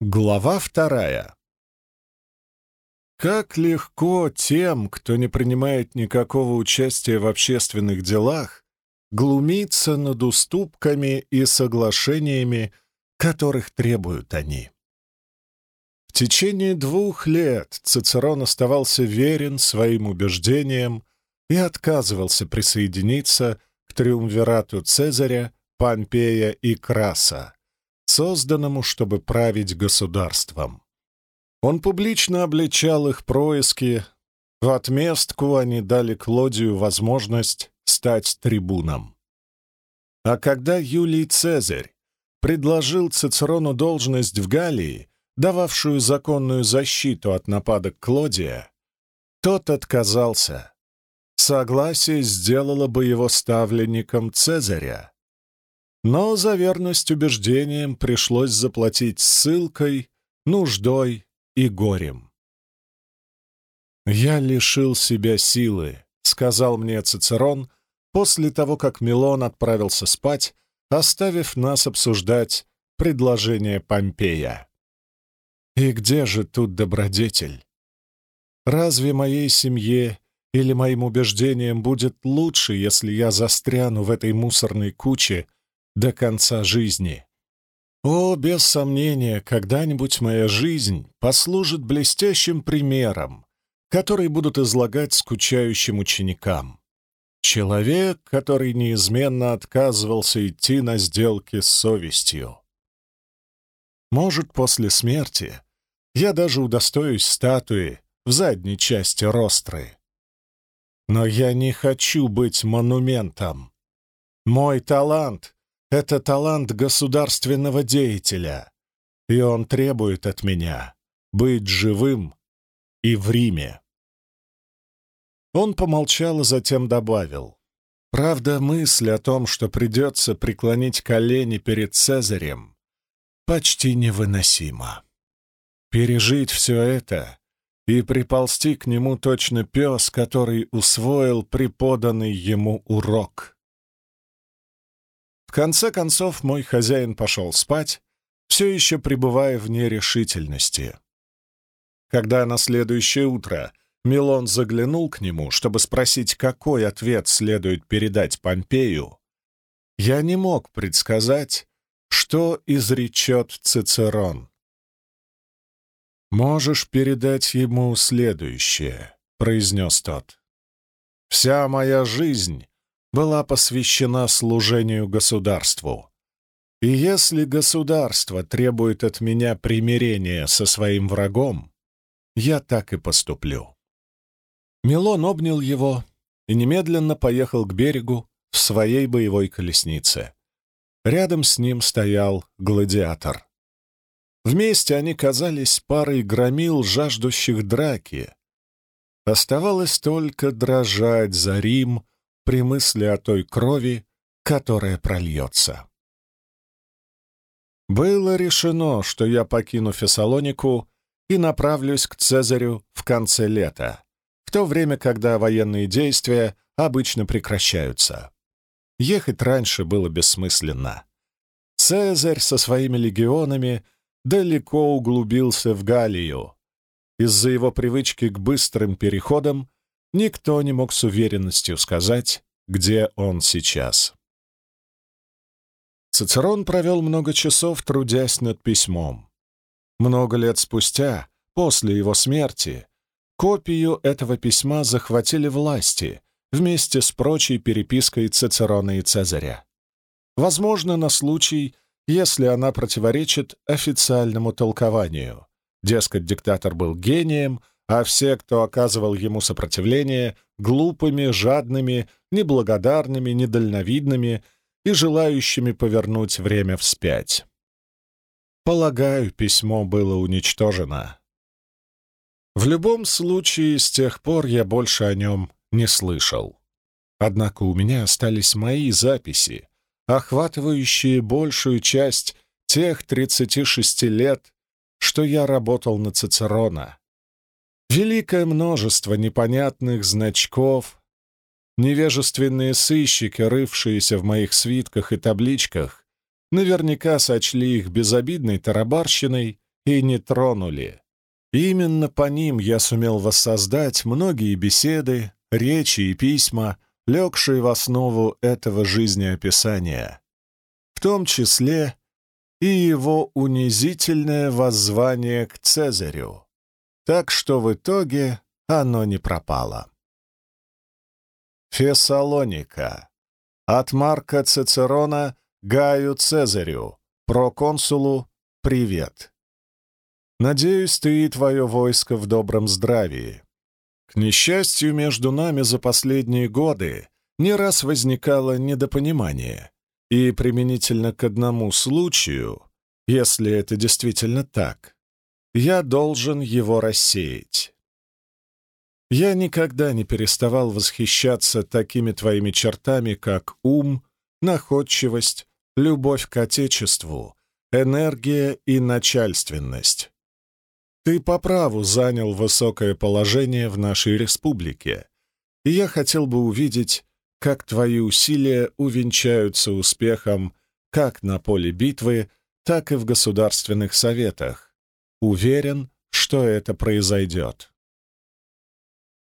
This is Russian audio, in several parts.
Глава вторая. Как легко тем, кто не принимает никакого участия в общественных делах, глумиться над уступками и соглашениями, которых требуют они. В течение двух лет Цицерон оставался верен своим убеждениям и отказывался присоединиться к триумвирату Цезаря, Помпея и Краса, созданному, чтобы править государством. Он публично обличал их происки, в отместку они дали Клодию возможность стать трибуном. А когда Юлий Цезарь предложил Цицерону должность в Галлии, дававшую законную защиту от нападок Клодия, тот отказался. Согласие сделало бы его ставленником Цезаря. Но за верность убеждениям пришлось заплатить ссылкой, нуждой и горем. «Я лишил себя силы», — сказал мне Цицерон после того, как Милон отправился спать, оставив нас обсуждать предложение Помпея. И где же тут добродетель? Разве моей семье или моим убеждениям будет лучше, если я застряну в этой мусорной куче до конца жизни? О, без сомнения, когда-нибудь моя жизнь послужит блестящим примером, который будут излагать скучающим ученикам. Человек, который неизменно отказывался идти на сделки с совестью. Может, после смерти я даже удостоюсь статуи в задней части ростры. Но я не хочу быть монументом. Мой талант — это талант государственного деятеля, и он требует от меня быть живым и в Риме. Он помолчал, и затем добавил. Правда, мысль о том, что придется преклонить колени перед Цезарем, почти невыносима. Пережить все это и приползти к нему точно пес, который усвоил преподанный ему урок. В конце концов мой хозяин пошел спать, все еще пребывая в нерешительности. Когда на следующее утро Милон заглянул к нему, чтобы спросить, какой ответ следует передать Помпею, я не мог предсказать, что изречет Цицерон. «Можешь передать ему следующее», — произнес тот. «Вся моя жизнь была посвящена служению государству. И если государство требует от меня примирения со своим врагом, я так и поступлю». Милон обнял его и немедленно поехал к берегу в своей боевой колеснице. Рядом с ним стоял гладиатор. Вместе они казались парой громил, жаждущих драки. Оставалось только дрожать за Рим при мысли о той крови, которая прольется. Было решено, что я покину Фессалонику и направлюсь к Цезарю в конце лета, в то время, когда военные действия обычно прекращаются. Ехать раньше было бессмысленно. Цезарь со своими легионами — далеко углубился в Галлию. Из-за его привычки к быстрым переходам никто не мог с уверенностью сказать, где он сейчас. Цицерон провел много часов, трудясь над письмом. Много лет спустя, после его смерти, копию этого письма захватили власти вместе с прочей перепиской Цицерона и Цезаря. Возможно, на случай, если она противоречит официальному толкованию. Дескать, диктатор был гением, а все, кто оказывал ему сопротивление, глупыми, жадными, неблагодарными, недальновидными и желающими повернуть время вспять. Полагаю, письмо было уничтожено. В любом случае, с тех пор я больше о нем не слышал. Однако у меня остались мои записи, охватывающие большую часть тех 36 лет, что я работал на Цицерона. Великое множество непонятных значков, невежественные сыщики, рывшиеся в моих свитках и табличках, наверняка сочли их безобидной тарабарщиной и не тронули. Именно по ним я сумел воссоздать многие беседы, речи и письма, легшие в основу этого жизнеописания, в том числе и его унизительное воззвание к Цезарю. Так что в итоге оно не пропало. Фессалоника. От Марка Цицерона Гаю Цезарю, проконсулу, привет. Надеюсь, ты и твое войско в добром здравии. К несчастью, между нами за последние годы не раз возникало недопонимание, и применительно к одному случаю, если это действительно так, я должен его рассеять. Я никогда не переставал восхищаться такими твоими чертами, как ум, находчивость, любовь к Отечеству, энергия и начальственность. Ты по праву занял высокое положение в нашей республике, и я хотел бы увидеть, как твои усилия увенчаются успехом как на поле битвы, так и в государственных советах. Уверен, что это произойдет.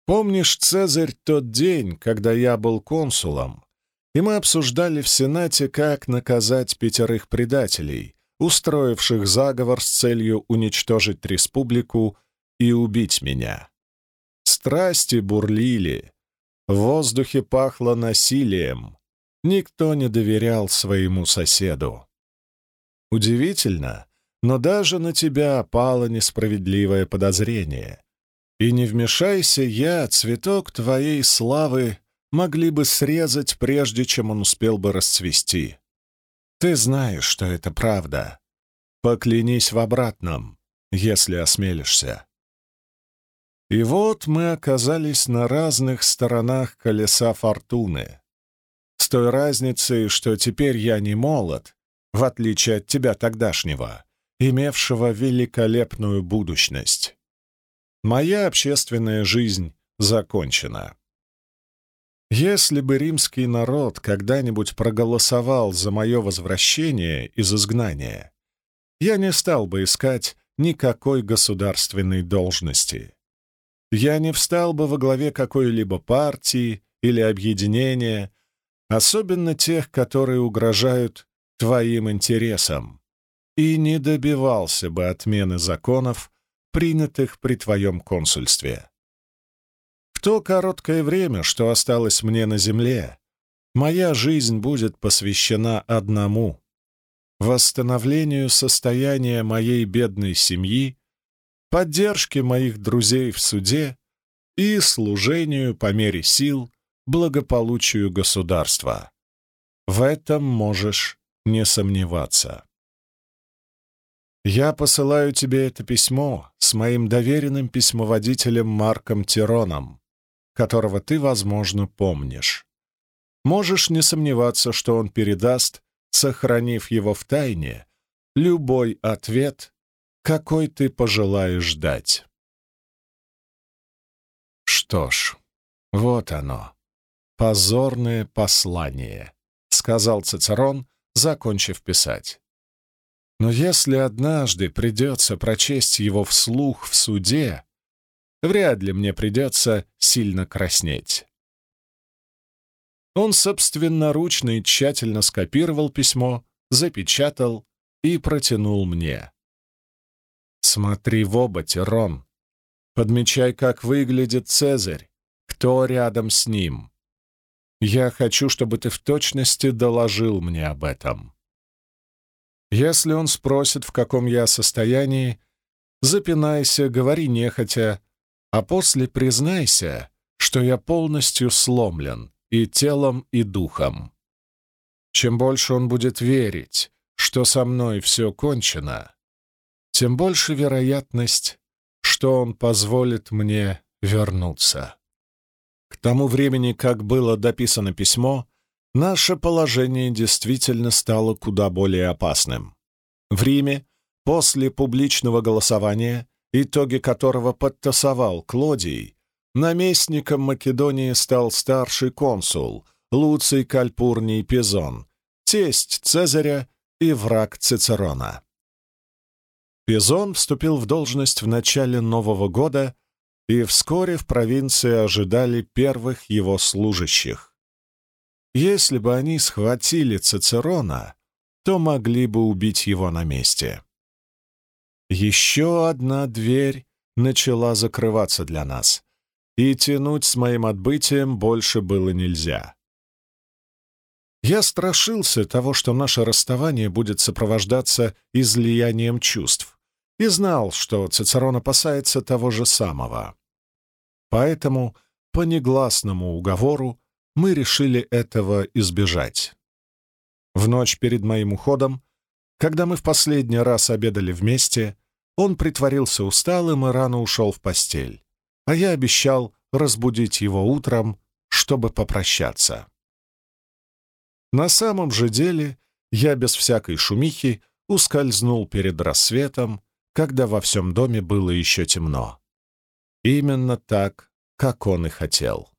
Помнишь, Цезарь, тот день, когда я был консулом, и мы обсуждали в Сенате, как наказать пятерых предателей, устроивших заговор с целью уничтожить республику и убить меня. Страсти бурлили, в воздухе пахло насилием, никто не доверял своему соседу. Удивительно, но даже на тебя опало несправедливое подозрение. И не вмешайся я, цветок твоей славы могли бы срезать, прежде чем он успел бы расцвести. Ты знаешь, что это правда. Поклянись в обратном, если осмелишься. И вот мы оказались на разных сторонах колеса фортуны. С той разницей, что теперь я не молод, в отличие от тебя тогдашнего, имевшего великолепную будущность. Моя общественная жизнь закончена. Если бы римский народ когда-нибудь проголосовал за мое возвращение из изгнания, я не стал бы искать никакой государственной должности. Я не встал бы во главе какой-либо партии или объединения, особенно тех, которые угрожают твоим интересам, и не добивался бы отмены законов, принятых при твоем консульстве. В то короткое время, что осталось мне на земле, моя жизнь будет посвящена одному — восстановлению состояния моей бедной семьи, поддержке моих друзей в суде и служению по мере сил благополучию государства. В этом можешь не сомневаться. Я посылаю тебе это письмо с моим доверенным письмоводителем Марком Тироном, которого ты, возможно, помнишь. Можешь не сомневаться, что он передаст, сохранив его в тайне, любой ответ, какой ты пожелаешь дать. Что ж, вот оно, позорное послание, — сказал Цицерон, закончив писать. Но если однажды придется прочесть его вслух в суде, вряд ли мне придется сильно краснеть. Он собственноручно и тщательно скопировал письмо, запечатал и протянул мне. «Смотри в оба, Тирон. Подмечай, как выглядит Цезарь, кто рядом с ним. Я хочу, чтобы ты в точности доложил мне об этом. Если он спросит, в каком я состоянии, запинайся, говори нехотя, а после признайся, что я полностью сломлен и телом, и духом. Чем больше он будет верить, что со мной все кончено, тем больше вероятность, что он позволит мне вернуться. К тому времени, как было дописано письмо, наше положение действительно стало куда более опасным. В Риме, после публичного голосования, итоги которого подтасовал Клодий, наместником Македонии стал старший консул Луций Кальпурний Пизон, тесть Цезаря и враг Цицерона. Пизон вступил в должность в начале Нового года, и вскоре в провинции ожидали первых его служащих. Если бы они схватили Цицерона, то могли бы убить его на месте. Еще одна дверь начала закрываться для нас, и тянуть с моим отбытием больше было нельзя. Я страшился того, что наше расставание будет сопровождаться излиянием чувств, и знал, что Цицерон опасается того же самого. Поэтому по негласному уговору мы решили этого избежать. В ночь перед моим уходом, когда мы в последний раз обедали вместе, он притворился усталым и рано ушел в постель, а я обещал разбудить его утром, чтобы попрощаться. На самом же деле я без всякой шумихи ускользнул перед рассветом, когда во всем доме было еще темно. Именно так, как он и хотел.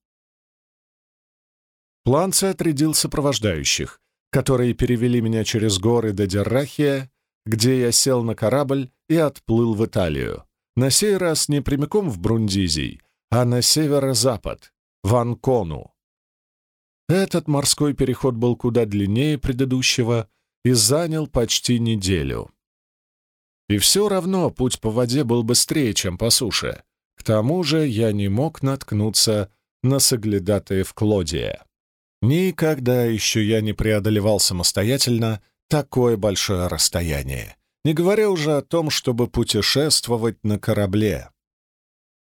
Планце отрядил сопровождающих, которые перевели меня через горы до Деррахия, где я сел на корабль и отплыл в Италию. На сей раз не прямиком в Брундизий, а на северо-запад, в Анкону. Этот морской переход был куда длиннее предыдущего и занял почти неделю. И все равно путь по воде был быстрее, чем по суше. К тому же я не мог наткнуться на соглядатаев Клодия. Никогда еще я не преодолевал самостоятельно такое большое расстояние, не говоря уже о том, чтобы путешествовать на корабле.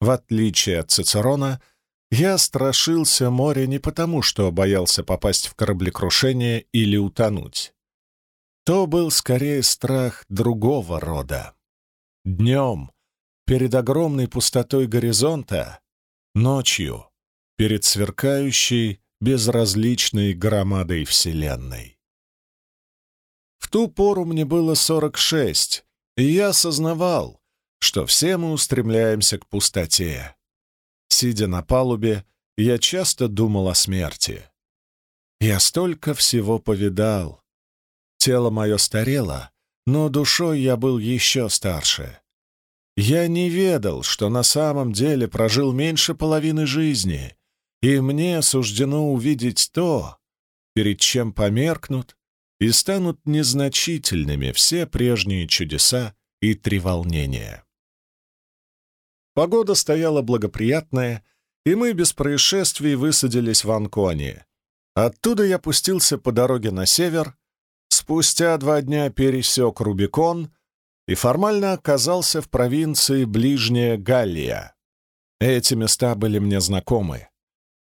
В отличие от Цицерона, я страшился моря не потому, что боялся попасть в кораблекрушение или утонуть. То был скорее страх другого рода. Днем, перед огромной пустотой горизонта, ночью, перед сверкающей, безразличной громадой Вселенной. В ту пору мне было 46, и я осознавал, что все мы устремляемся к пустоте. Сидя на палубе, я часто думал о смерти. Я столько всего повидал. Тело мое старело, но душой я был еще старше. Я не ведал, что на самом деле прожил меньше половины жизни, и мне суждено увидеть то, перед чем померкнут и станут незначительными все прежние чудеса и треволнения. Погода стояла благоприятная, и мы без происшествий высадились в Анконе. Оттуда я пустился по дороге на север, спустя два дня пересек Рубикон и формально оказался в провинции Ближняя Галлия. Эти места были мне знакомы.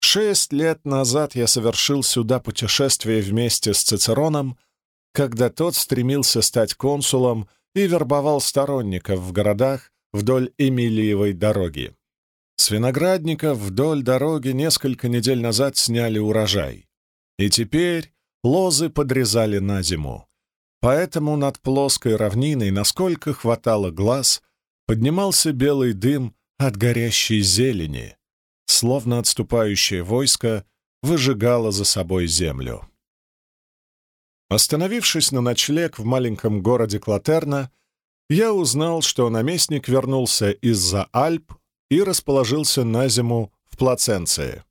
Шесть лет назад я совершил сюда путешествие вместе с Цицероном, когда тот стремился стать консулом и вербовал сторонников в городах вдоль Эмилиевой дороги. С виноградников вдоль дороги несколько недель назад сняли урожай. И теперь лозы подрезали на зиму. Поэтому над плоской равниной, насколько хватало глаз, поднимался белый дым от горящей зелени, словно отступающее войско выжигало за собой землю. Остановившись на ночлег в маленьком городе Клатерна, я узнал, что наместник вернулся из-за Альп и расположился на зиму в Плаценции.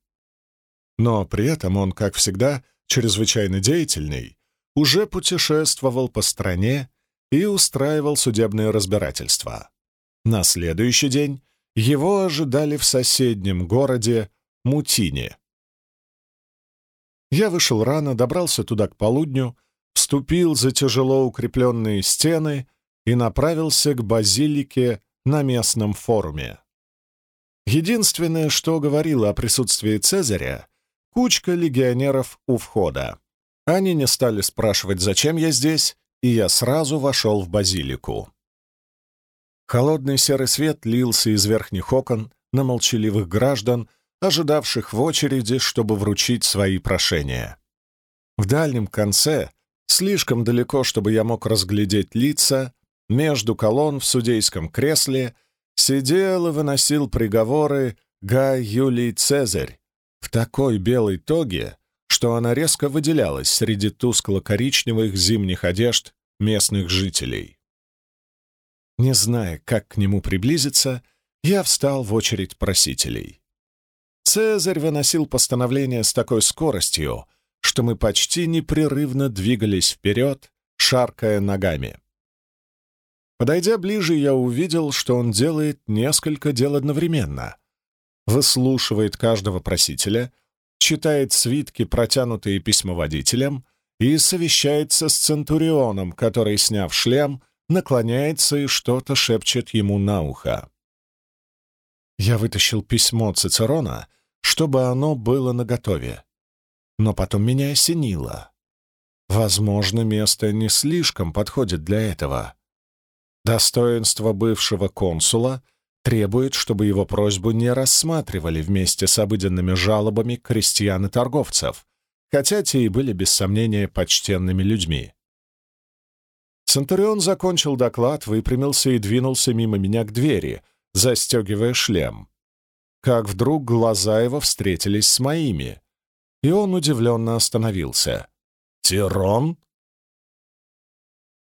Но при этом он, как всегда, чрезвычайно деятельный, уже путешествовал по стране и устраивал судебные разбирательства. На следующий день его ожидали в соседнем городе Мутине. Я вышел рано, добрался туда к полудню, вступил за тяжело укрепленные стены и направился к базилике на местном форуме. Единственное, что говорило о присутствии Цезаря — кучка легионеров у входа. Они не стали спрашивать, зачем я здесь, и я сразу вошел в базилику. Холодный серый свет лился из верхних окон на молчаливых граждан, ожидавших в очереди, чтобы вручить свои прошения. В дальнем конце, слишком далеко, чтобы я мог разглядеть лица, между колонн в судейском кресле сидел и выносил приговоры Гай Юлий Цезарь в такой белой тоге, что она резко выделялась среди тускло-коричневых зимних одежд местных жителей. Не зная, как к нему приблизиться, я встал в очередь просителей. Цезарь выносил постановление с такой скоростью, что мы почти непрерывно двигались вперед, шаркая ногами. Подойдя ближе, я увидел, что он делает несколько дел одновременно. Выслушивает каждого просителя, читает свитки, протянутые письмоводителем, и совещается с Центурионом, который, сняв шлем, наклоняется и что-то шепчет ему на ухо. Я вытащил письмо Цицерона, чтобы оно было наготове. Но потом меня осенило. Возможно, место не слишком подходит для этого. Достоинство бывшего консула требует, чтобы его просьбу не рассматривали вместе с обыденными жалобами крестьян и торговцев, хотя те и были, без сомнения, почтенными людьми. Центурион закончил доклад, выпрямился и двинулся мимо меня к двери, застегивая шлем. Как вдруг глаза его встретились с моими, и он удивленно остановился. «Тирон?»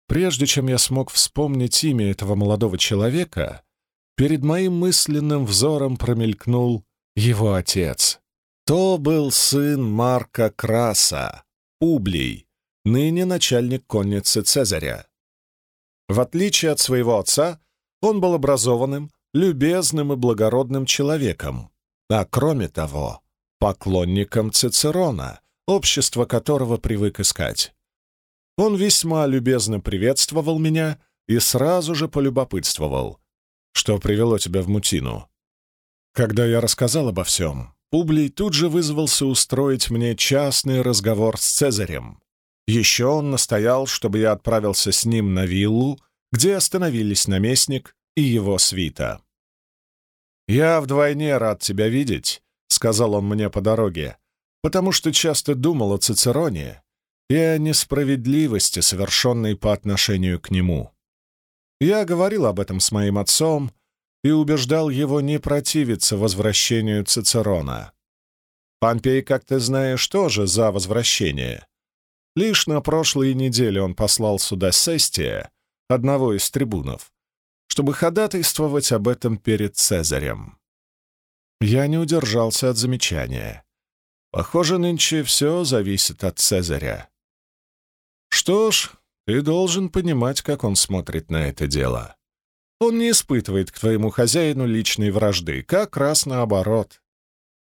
Прежде чем я смог вспомнить имя этого молодого человека, перед моим мысленным взором промелькнул его отец. То был сын Марка Краса, Ублий, ныне начальник конницы Цезаря. В отличие от своего отца, он был образованным, любезным и благородным человеком, а кроме того, поклонником Цицерона, общество которого привык искать. Он весьма любезно приветствовал меня и сразу же полюбопытствовал, что привело тебя в Мутину. Когда я рассказал обо всем, Публий тут же вызвался устроить мне частный разговор с Цезарем. Еще он настоял, чтобы я отправился с ним на виллу, где остановились наместник и его свита. «Я вдвойне рад тебя видеть», — сказал он мне по дороге, «потому что часто думал о Цицероне и о несправедливости, совершенной по отношению к нему. Я говорил об этом с моим отцом и убеждал его не противиться возвращению Цицерона. Помпей, как ты знаешь, тоже за возвращение. Лишь на прошлой неделе он послал сюда Сестия, одного из трибунов, чтобы ходатайствовать об этом перед Цезарем. Я не удержался от замечания. Похоже, нынче все зависит от Цезаря. Что ж, ты должен понимать, как он смотрит на это дело. Он не испытывает к твоему хозяину личной вражды, как раз наоборот.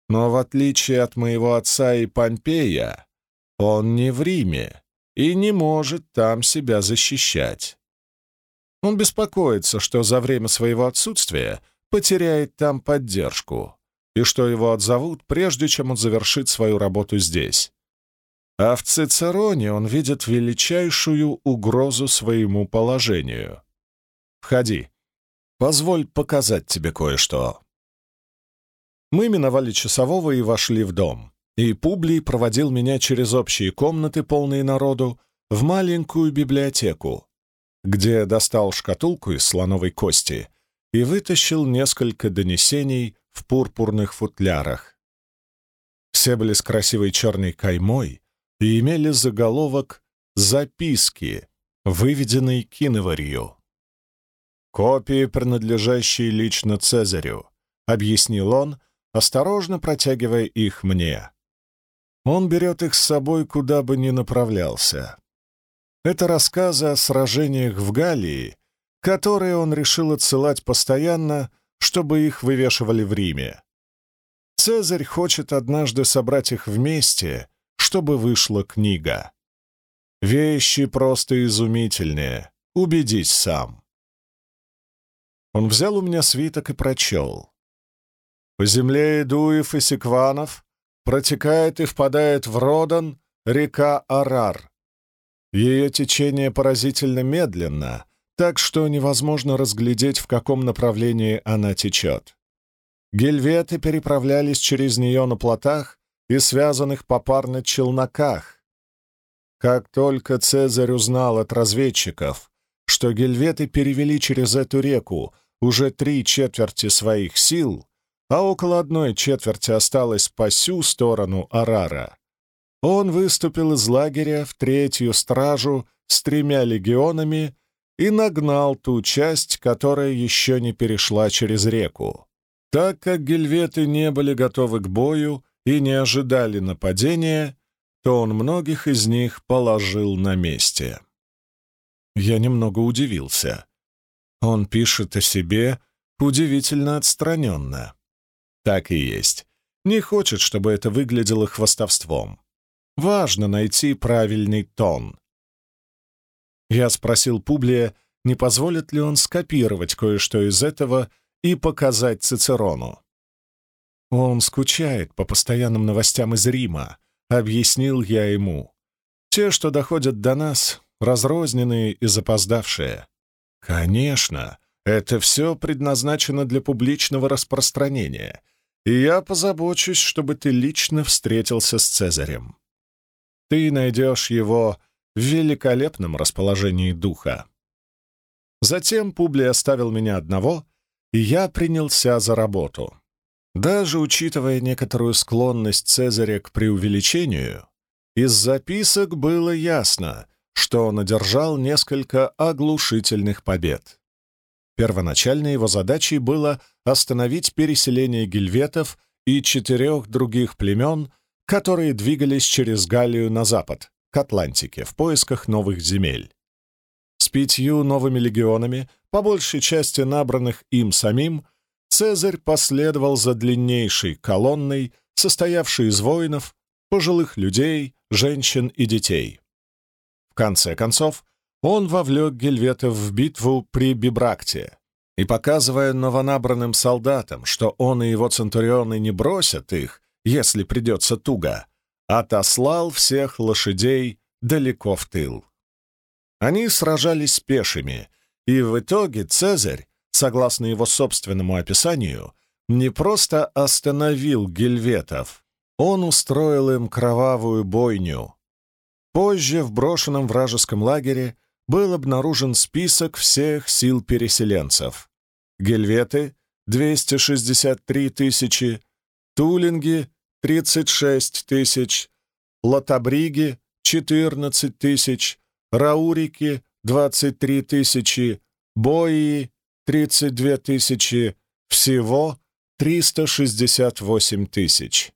Но в отличие от моего отца и Помпея, он не в Риме и не может там себя защищать. Он беспокоится, что за время своего отсутствия потеряет там поддержку и что его отзовут, прежде чем он завершит свою работу здесь. А в Цицероне он видит величайшую угрозу своему положению. «Входи. Позволь показать тебе кое-что». Мы миновали часового и вошли в дом, и Публий проводил меня через общие комнаты, полные народу, в маленькую библиотеку, где достал шкатулку из слоновой кости и вытащил несколько донесений в пурпурных футлярах. Все были с красивой черной каймой, и имели заголовок «Записки», выведенный киноварью. «Копии, принадлежащие лично Цезарю», — объяснил он, осторожно протягивая их мне. Он берет их с собой, куда бы ни направлялся. Это рассказы о сражениях в Галлии, которые он решил отсылать постоянно, чтобы их вывешивали в Риме. Цезарь хочет однажды собрать их вместе чтобы вышла книга. Вещи просто изумительные, убедись сам. Он взял у меня свиток и прочел. По земле Идуев и Секванов протекает и впадает в Родан река Арар. Ее течение поразительно медленно, так что невозможно разглядеть, в каком направлении она течет. Гельветы переправлялись через нее на плотах и связанных попарно челноках. Как только Цезарь узнал от разведчиков, что гельветы перевели через эту реку уже три четверти своих сил, а около одной четверти осталось по сю сторону Арара, он выступил из лагеря в третью стражу с тремя легионами и нагнал ту часть, которая еще не перешла через реку. Так как гельветы не были готовы к бою и не ожидали нападения, то он многих из них положил на месте. Я немного удивился. Он пишет о себе удивительно отстраненно. Так и есть. Не хочет, чтобы это выглядело хвастовством. Важно найти правильный тон. Я спросил Публия, не позволит ли он скопировать кое-что из этого и показать Цицерону. Он скучает по постоянным новостям из Рима, объяснил я ему. Те, что доходят до нас, разрозненные и запоздавшие. Конечно, это все предназначено для публичного распространения, и я позабочусь, чтобы ты лично встретился с Цезарем. Ты найдешь его в великолепном расположении духа. Затем Публий оставил меня одного, и я принялся за работу. Даже учитывая некоторую склонность Цезаря к преувеличению, из записок было ясно, что он одержал несколько оглушительных побед. Первоначальной его задачей было остановить переселение гельветов и четырех других племен, которые двигались через Галлию на запад, к Атлантике, в поисках новых земель. С пятью новыми легионами, по большей части набранных им самим, Цезарь последовал за длиннейшей колонной, состоявшей из воинов, пожилых людей, женщин и детей. В конце концов, он вовлек гельветов в битву при Бибракте, и, показывая новонабранным солдатам, что он и его центурионы не бросят их, если придется туго, отослал всех лошадей далеко в тыл. Они сражались пешими, и в итоге Цезарь согласно его собственному описанию, не просто остановил гельветов, он устроил им кровавую бойню. Позже в брошенном вражеском лагере был обнаружен список всех сил переселенцев. Гельветы — 263 тысячи, Тулинги — 36 тысяч, Латабриги — 14 тысяч, Раурики — 23 тысячи, Бои 32 тысячи, всего 368 тысяч.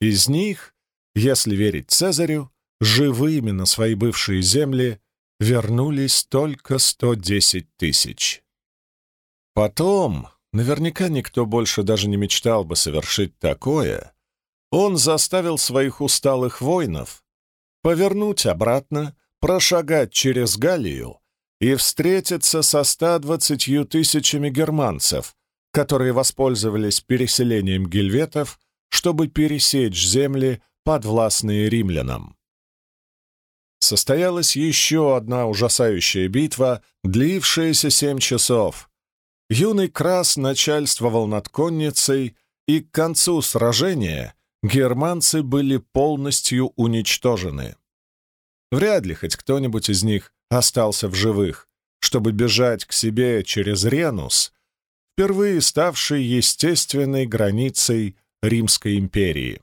Из них, если верить Цезарю, живыми на свои бывшие земли вернулись только 110 тысяч. Потом, наверняка никто больше даже не мечтал бы совершить такое, он заставил своих усталых воинов повернуть обратно, прошагать через Галлию и встретиться со 120 тысячами германцев, которые воспользовались переселением гельветов, чтобы пересечь земли, подвластные римлянам. Состоялась еще одна ужасающая битва, длившаяся семь часов. Юный Крас начальствовал над конницей, и к концу сражения германцы были полностью уничтожены. Вряд ли хоть кто-нибудь из них остался в живых, чтобы бежать к себе через Ренус, впервые ставший естественной границей Римской империи.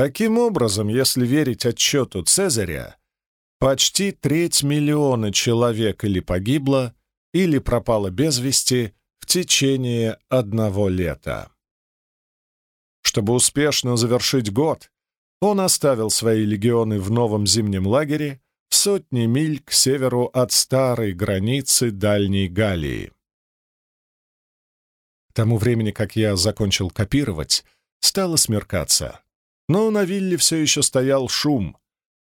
Таким образом, если верить отчету Цезаря, почти треть миллиона человек или погибло, или пропало без вести в течение одного лета. Чтобы успешно завершить год, он оставил свои легионы в новом зимнем лагере сотни миль к северу от старой границы Дальней Галлии. К тому времени, как я закончил копировать, стало смеркаться. Но на вилле все еще стоял шум.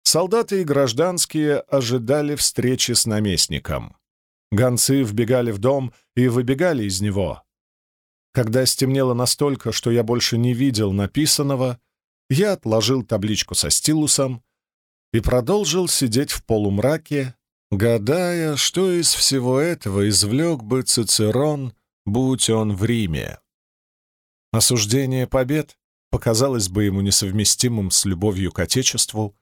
Солдаты и гражданские ожидали встречи с наместником. Гонцы вбегали в дом и выбегали из него. Когда стемнело настолько, что я больше не видел написанного, я отложил табличку со стилусом и продолжил сидеть в полумраке, гадая, что из всего этого извлек бы Цицерон, будь он в Риме. Осуждение побед показалось бы ему несовместимым с любовью к Отечеству,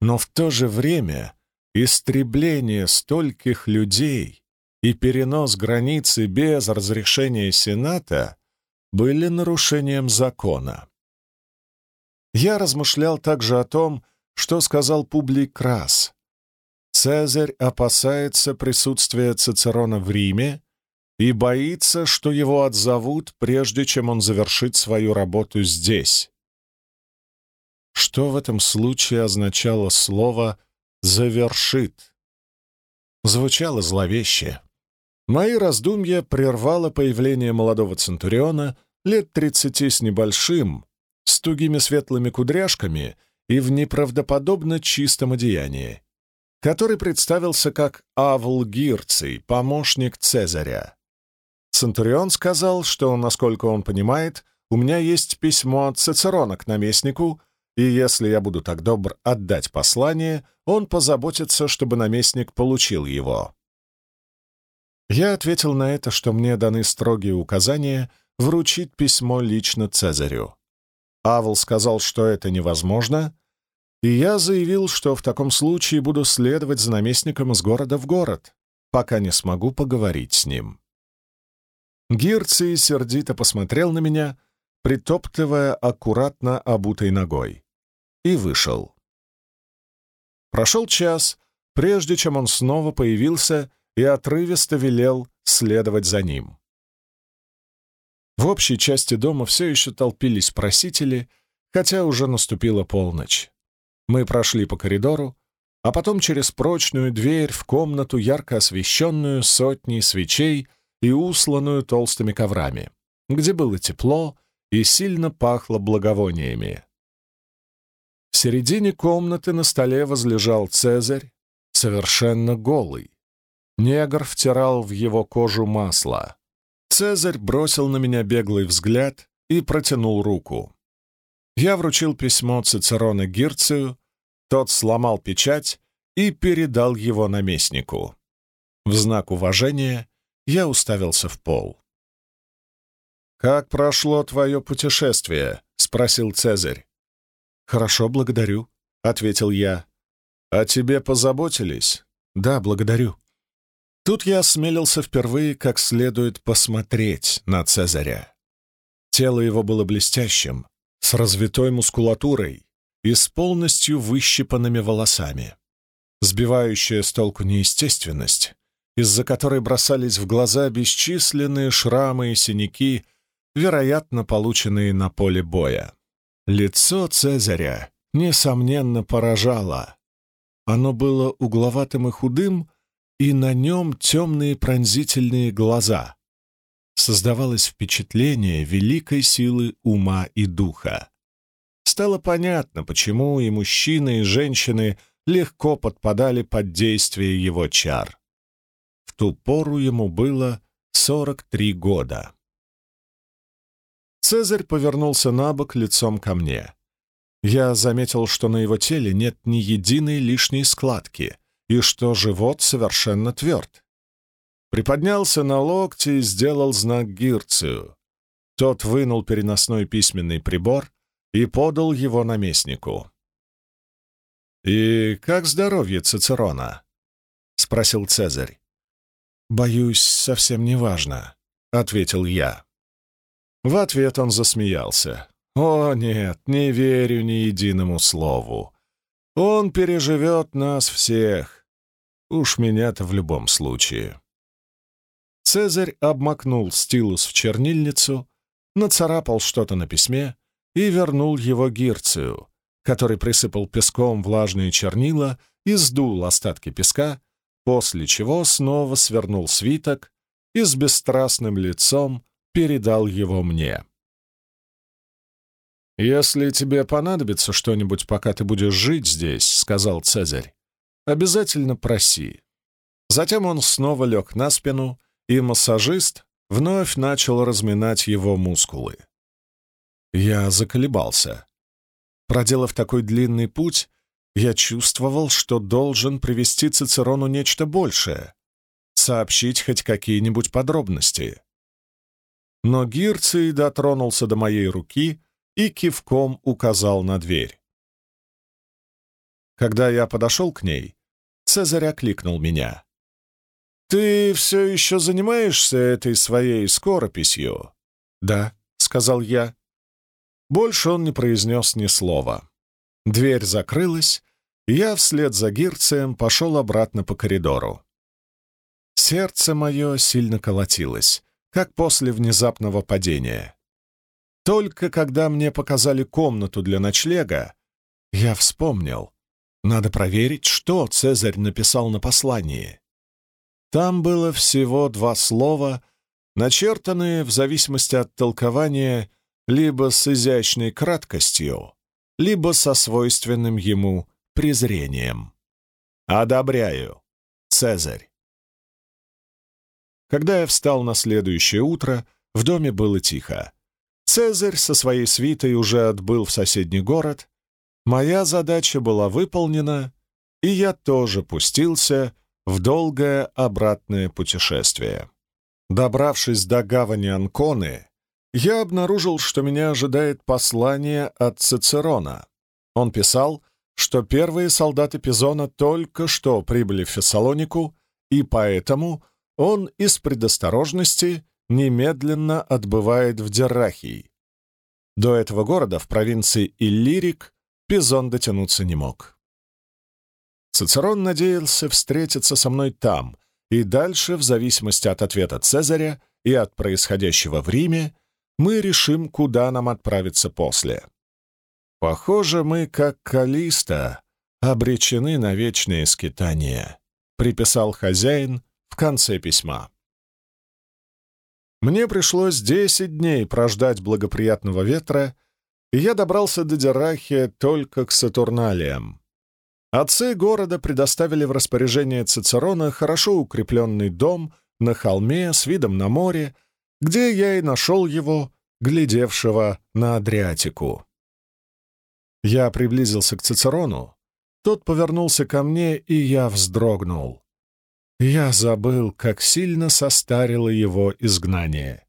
но в то же время истребление стольких людей и перенос границы без разрешения Сената были нарушением закона. Я размышлял также о том, что сказал Публий Крас. Цезарь опасается присутствия Цицерона в Риме и боится, что его отзовут, прежде чем он завершит свою работу здесь. Что в этом случае означало слово «завершит»? Звучало зловеще. Мои раздумья прервало появление молодого Центуриона лет тридцати с небольшим, с тугими светлыми кудряшками и в неправдоподобно чистом одеянии, который представился как Авл Гирций, помощник Цезаря. Центурион сказал, что, насколько он понимает, у меня есть письмо от Цицерона к наместнику, и если я буду так добр отдать послание, он позаботится, чтобы наместник получил его. Я ответил на это, что мне даны строгие указания вручить письмо лично Цезарю. Авл сказал, что это невозможно, и я заявил, что в таком случае буду следовать за наместником из города в город, пока не смогу поговорить с ним. Гирций сердито посмотрел на меня, притоптывая аккуратно обутой ногой, и вышел. Прошел час, прежде чем он снова появился и отрывисто велел следовать за ним. В общей части дома все еще толпились просители, хотя уже наступила полночь. Мы прошли по коридору, а потом через прочную дверь в комнату, ярко освещенную сотней свечей — и усланную толстыми коврами, где было тепло и сильно пахло благовониями. В середине комнаты на столе возлежал Цезарь, совершенно голый. Негр втирал в его кожу масло. Цезарь бросил на меня беглый взгляд и протянул руку. Я вручил письмо Цицерона Гирцию, тот сломал печать и передал его наместнику. В знак уважения я уставился в пол. «Как прошло твое путешествие?» — спросил Цезарь. «Хорошо, благодарю», — ответил я. «О тебе позаботились?» «Да, благодарю». Тут я осмелился впервые как следует посмотреть на Цезаря. Тело его было блестящим, с развитой мускулатурой и с полностью выщипанными волосами. Сбивающая с толку неестественность из-за которой бросались в глаза бесчисленные шрамы и синяки, вероятно, полученные на поле боя. Лицо Цезаря, несомненно, поражало. Оно было угловатым и худым, и на нем темные пронзительные глаза. Создавалось впечатление великой силы ума и духа. Стало понятно, почему и мужчины, и женщины легко подпадали под действие его чар ту пору ему было 43 года. Цезарь повернулся на бок лицом ко мне. Я заметил, что на его теле нет ни единой лишней складки и что живот совершенно тверд. Приподнялся на локти и сделал знак Гирцию. Тот вынул переносной письменный прибор и подал его наместнику. «И как здоровье Цицерона?» — спросил Цезарь. «Боюсь, совсем не важно», — ответил я. В ответ он засмеялся. «О, нет, не верю ни единому слову. Он переживет нас всех. Уж меня-то в любом случае». Цезарь обмакнул стилус в чернильницу, нацарапал что-то на письме и вернул его Гирцию, который присыпал песком влажные чернила и сдул остатки песка, после чего снова свернул свиток и с бесстрастным лицом передал его мне. «Если тебе понадобится что-нибудь, пока ты будешь жить здесь», — сказал Цезарь, — «обязательно проси». Затем он снова лег на спину, и массажист вновь начал разминать его мускулы. Я заколебался. Проделав такой длинный путь, я чувствовал, что должен привести Цицерону нечто большее, сообщить хоть какие-нибудь подробности. Но Гирций дотронулся до моей руки и кивком указал на дверь. Когда я подошел к ней, Цезарь окликнул меня. «Ты все еще занимаешься этой своей скорописью?» «Да», — сказал я. Больше он не произнес ни слова. Дверь закрылась, я вслед за Гирцием пошел обратно по коридору. Сердце мое сильно колотилось, как после внезапного падения. Только когда мне показали комнату для ночлега, я вспомнил. Надо проверить, что Цезарь написал на послании. Там было всего два слова, начертанные в зависимости от толкования либо с изящной краткостью, либо со свойственным ему презрением. «Одобряю. Цезарь». Когда я встал на следующее утро, в доме было тихо. Цезарь со своей свитой уже отбыл в соседний город. Моя задача была выполнена, и я тоже пустился в долгое обратное путешествие. Добравшись до гавани Анконы, я обнаружил, что меня ожидает послание от Цицерона. Он писал, что первые солдаты Пизона только что прибыли в Фессалонику, и поэтому он из предосторожности немедленно отбывает в Деррахий. До этого города в провинции Иллирик Пизон дотянуться не мог. Цицерон надеялся встретиться со мной там, и дальше, в зависимости от ответа Цезаря и от происходящего в Риме, мы решим, куда нам отправиться после. Похоже, мы, как Калиста, обречены на вечные скитания, приписал хозяин в конце письма. Мне пришлось десять дней прождать благоприятного ветра, и я добрался до Дерахия только к Сатурналиям. Отцы города предоставили в распоряжение Цицерона хорошо укрепленный дом на холме с видом на море, где я и нашел его, глядевшего на Адриатику. Я приблизился к Цицерону, тот повернулся ко мне, и я вздрогнул. Я забыл, как сильно состарило его изгнание.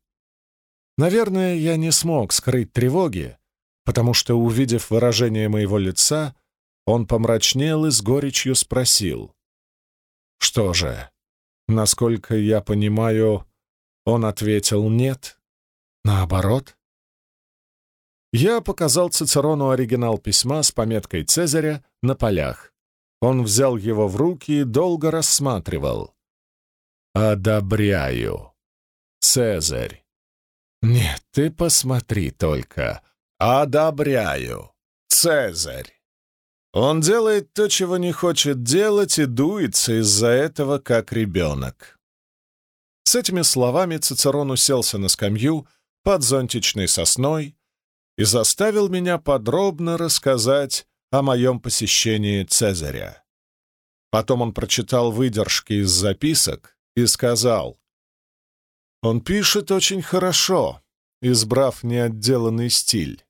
Наверное, я не смог скрыть тревоги, потому что, увидев выражение моего лица, он помрачнел и с горечью спросил. «Что же, насколько я понимаю, он ответил «нет»? Наоборот?» Я показал Цицерону оригинал письма с пометкой Цезаря на полях. Он взял его в руки и долго рассматривал. «Одобряю. Цезарь». «Нет, ты посмотри только. Одобряю. Цезарь». Он делает то, чего не хочет делать, и дуется из-за этого, как ребенок. С этими словами Цицерон уселся на скамью под зонтичной сосной, и заставил меня подробно рассказать о моем посещении Цезаря. Потом он прочитал выдержки из записок и сказал, «Он пишет очень хорошо, избрав неотделанный стиль.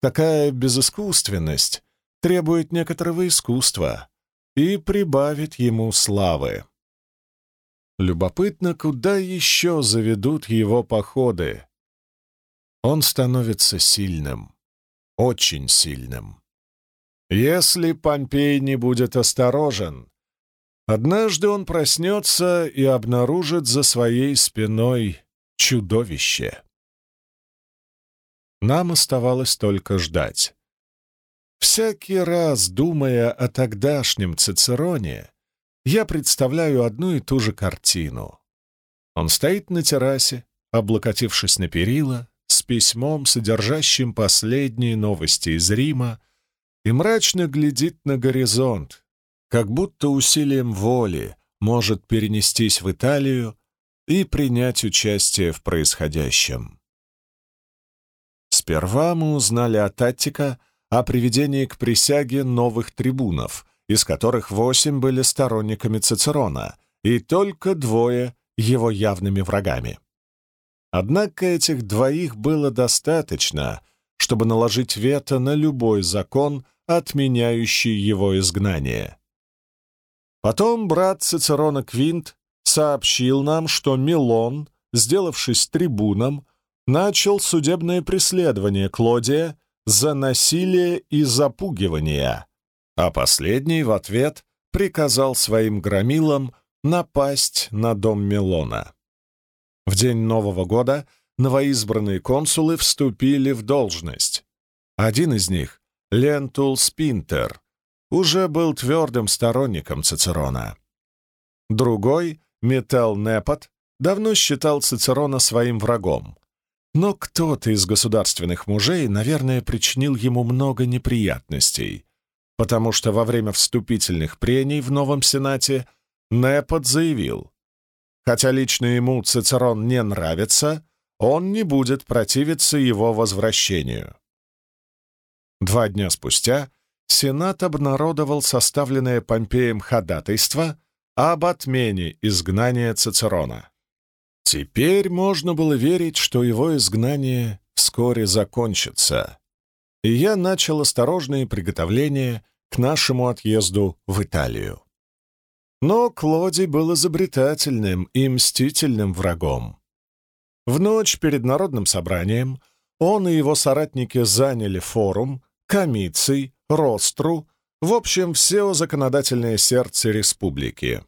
Такая безыскусственность требует некоторого искусства и прибавит ему славы. Любопытно, куда еще заведут его походы, он становится сильным, очень сильным. Если Помпей не будет осторожен, однажды он проснется и обнаружит за своей спиной чудовище. Нам оставалось только ждать. Всякий раз, думая о тогдашнем Цицероне, я представляю одну и ту же картину. Он стоит на террасе, облокотившись на перила, с письмом, содержащим последние новости из Рима, и мрачно глядит на горизонт, как будто усилием воли может перенестись в Италию и принять участие в происходящем. Сперва мы узнали от Аттика о приведении к присяге новых трибунов, из которых восемь были сторонниками Цицерона, и только двое его явными врагами. Однако этих двоих было достаточно, чтобы наложить вето на любой закон, отменяющий его изгнание. Потом брат Цицерона Квинт сообщил нам, что Милон, сделавшись трибуном, начал судебное преследование Клодия за насилие и запугивание, а последний в ответ приказал своим громилам напасть на дом Милона. В день Нового года новоизбранные консулы вступили в должность. Один из них, Лентул Спинтер, уже был твердым сторонником Цицерона. Другой, Метел Непот, давно считал Цицерона своим врагом. Но кто-то из государственных мужей, наверное, причинил ему много неприятностей, потому что во время вступительных прений в новом Сенате Непот заявил, хотя лично ему Цицерон не нравится, он не будет противиться его возвращению. Два дня спустя Сенат обнародовал составленное Помпеем ходатайство об отмене изгнания Цицерона. Теперь можно было верить, что его изгнание вскоре закончится, и я начал осторожные приготовления к нашему отъезду в Италию. Но Клодий был изобретательным и мстительным врагом. В ночь перед народным собранием он и его соратники заняли форум, комиций, ростру, в общем, все законодательное сердце республики.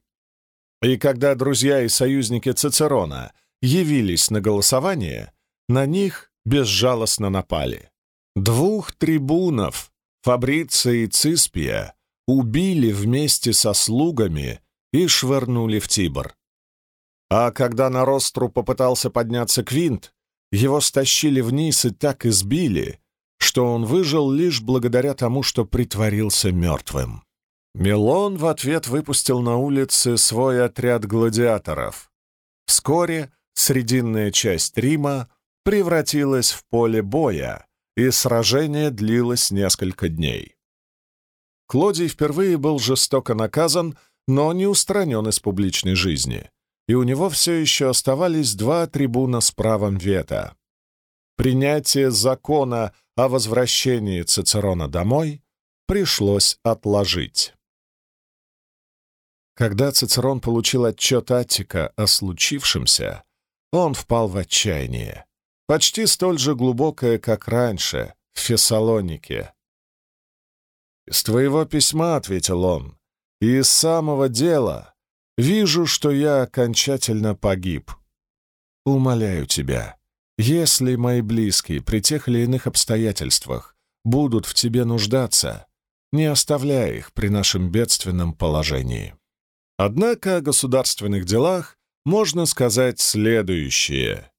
И когда друзья и союзники Цицерона явились на голосование, на них безжалостно напали. Двух трибунов, Фабриция и Циспия, убили вместе со слугами и швырнули в Тибр. А когда на ростру попытался подняться Квинт, его стащили вниз и так избили, что он выжил лишь благодаря тому, что притворился мертвым. Милон в ответ выпустил на улицы свой отряд гладиаторов. Вскоре срединная часть Рима превратилась в поле боя, и сражение длилось несколько дней. Клодий впервые был жестоко наказан, но не устранен из публичной жизни, и у него все еще оставались два трибуна с правом вето. Принятие закона о возвращении Цицерона домой пришлось отложить. Когда Цицерон получил отчет Аттика о случившемся, он впал в отчаяние, почти столь же глубокое, как раньше, в Фессалонике. «Из твоего письма», — ответил он, — «и из самого дела вижу, что я окончательно погиб. Умоляю тебя, если мои близкие при тех или иных обстоятельствах будут в тебе нуждаться, не оставляй их при нашем бедственном положении». Однако о государственных делах можно сказать следующее.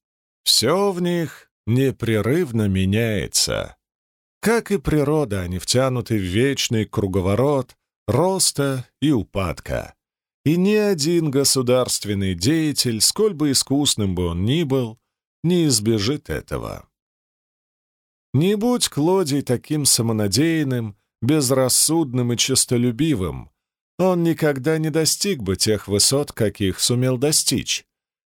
Все в них непрерывно меняется. Как и природа, они втянуты в вечный круговорот роста и упадка. И ни один государственный деятель, сколь бы искусным бы он ни был, не избежит этого. Не будь Клодий таким самонадеянным, безрассудным и честолюбивым, он никогда не достиг бы тех высот, каких сумел достичь.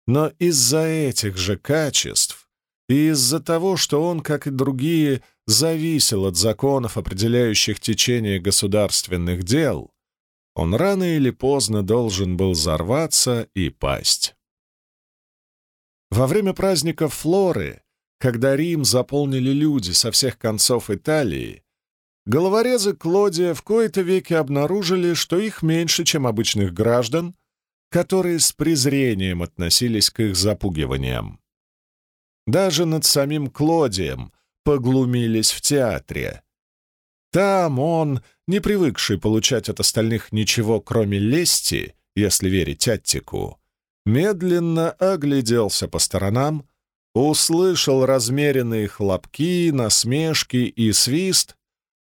Но из-за этих же качеств и из-за того, что он, как и другие, зависел от законов, определяющих течение государственных дел, он рано или поздно должен был взорваться и пасть. Во время праздников Флоры, когда Рим заполнили люди со всех концов Италии, Головорезы Клодия в кои-то веки обнаружили, что их меньше, чем обычных граждан, которые с презрением относились к их запугиваниям. Даже над самим Клодием поглумились в театре. Там он, не привыкший получать от остальных ничего, кроме лести, если верить Аттику, медленно огляделся по сторонам, услышал размеренные хлопки, насмешки и свист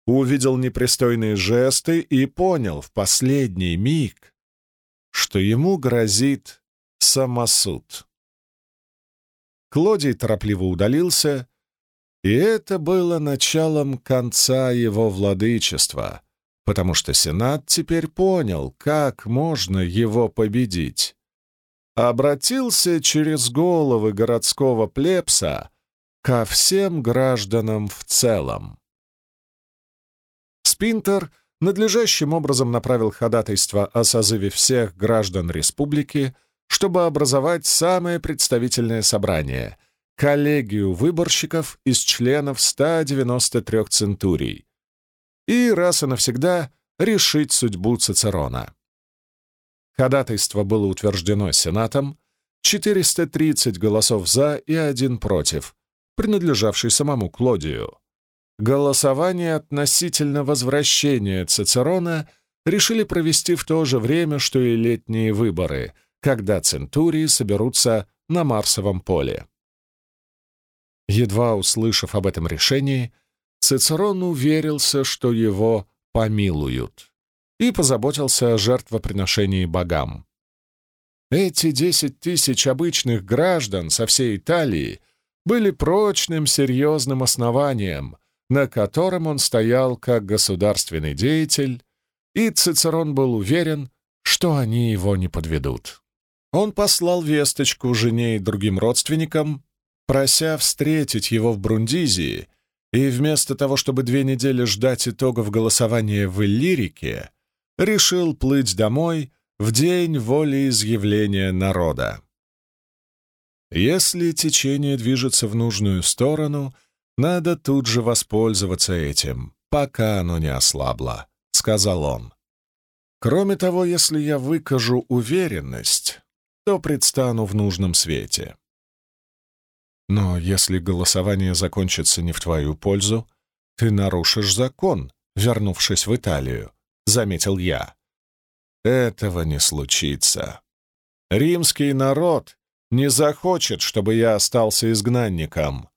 увидел непристойные жесты и понял в последний миг, что ему грозит самосуд. Клодий торопливо удалился, и это было началом конца его владычества, потому что Сенат теперь понял, как можно его победить. Обратился через головы городского плебса ко всем гражданам в целом. Спинтер надлежащим образом направил ходатайство о созыве всех граждан республики, чтобы образовать самое представительное собрание — коллегию выборщиков из членов 193 центурий, и раз и навсегда решить судьбу Цицерона. Ходатайство было утверждено Сенатом, 430 голосов «за» и один «против», принадлежавший самому Клодию. Голосование относительно возвращения Цицерона решили провести в то же время, что и летние выборы, когда центурии соберутся на Марсовом поле. Едва услышав об этом решении, Цицерон уверился, что его помилуют, и позаботился о жертвоприношении богам. Эти десять тысяч обычных граждан со всей Италии были прочным, серьезным основанием, на котором он стоял как государственный деятель, и Цицерон был уверен, что они его не подведут. Он послал весточку жене и другим родственникам, прося встретить его в Брундизии, и вместо того, чтобы две недели ждать итогов голосования в Иллирике, решил плыть домой в день волеизъявления народа. Если течение движется в нужную сторону, надо тут же воспользоваться этим, пока оно не ослабло, — сказал он. Кроме того, если я выкажу уверенность, то предстану в нужном свете. Но если голосование закончится не в твою пользу, ты нарушишь закон, вернувшись в Италию, — заметил я. Этого не случится. Римский народ не захочет, чтобы я остался изгнанником.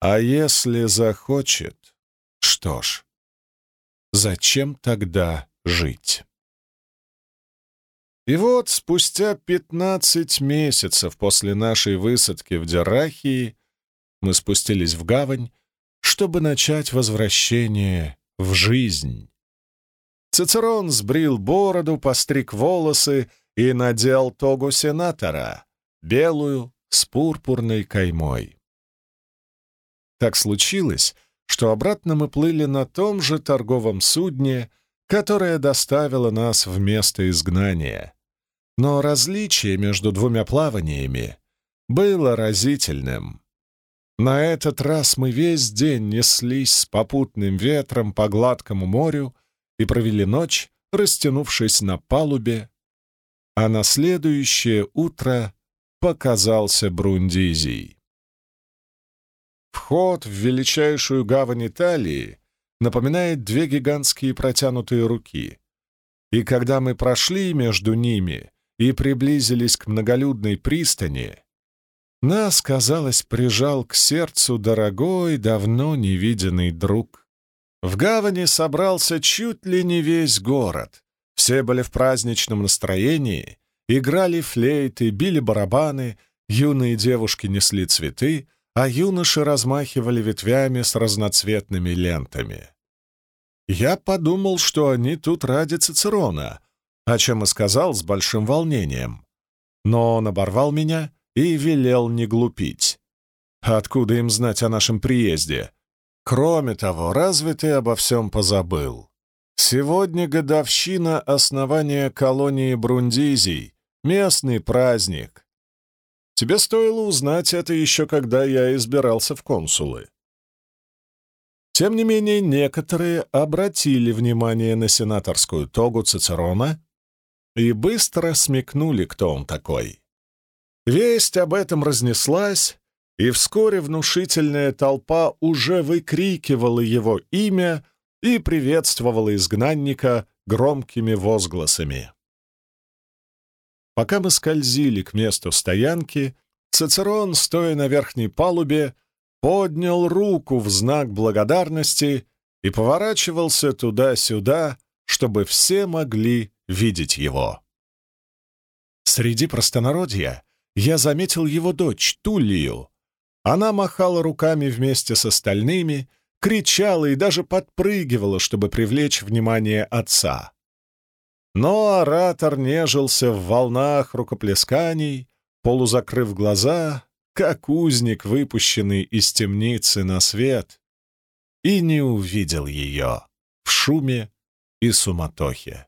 А если захочет, что ж, зачем тогда жить? И вот спустя пятнадцать месяцев после нашей высадки в Дерахии мы спустились в гавань, чтобы начать возвращение в жизнь. Цицерон сбрил бороду, постриг волосы и надел тогу сенатора, белую с пурпурной каймой. Так случилось, что обратно мы плыли на том же торговом судне, которое доставило нас в место изгнания — но различие между двумя плаваниями было разительным. На этот раз мы весь день неслись с попутным ветром по гладкому морю и провели ночь, растянувшись на палубе, а на следующее утро показался Брундизий. Вход в величайшую гавань Италии напоминает две гигантские протянутые руки, и когда мы прошли между ними — и приблизились к многолюдной пристани, нас, казалось, прижал к сердцу дорогой, давно невиденный друг. В гавани собрался чуть ли не весь город. Все были в праздничном настроении, играли флейты, били барабаны, юные девушки несли цветы, а юноши размахивали ветвями с разноцветными лентами. Я подумал, что они тут ради Цицерона, о чем и сказал с большим волнением. Но он оборвал меня и велел не глупить. Откуда им знать о нашем приезде? Кроме того, разве ты обо всем позабыл? Сегодня годовщина основания колонии Брундизий, местный праздник. Тебе стоило узнать это еще, когда я избирался в консулы. Тем не менее, некоторые обратили внимание на сенаторскую тогу Цицерона и быстро смекнули, кто он такой. Весть об этом разнеслась, и вскоре внушительная толпа уже выкрикивала его имя и приветствовала изгнанника громкими возгласами. Пока мы скользили к месту стоянки, Цицерон, стоя на верхней палубе, поднял руку в знак благодарности и поворачивался туда-сюда, чтобы все могли видеть его. Среди простонародья я заметил его дочь, Туллию. Она махала руками вместе с остальными, кричала и даже подпрыгивала, чтобы привлечь внимание отца. Но оратор нежился в волнах рукоплесканий, полузакрыв глаза, как узник, выпущенный из темницы на свет, и не увидел ее в шуме и суматохе.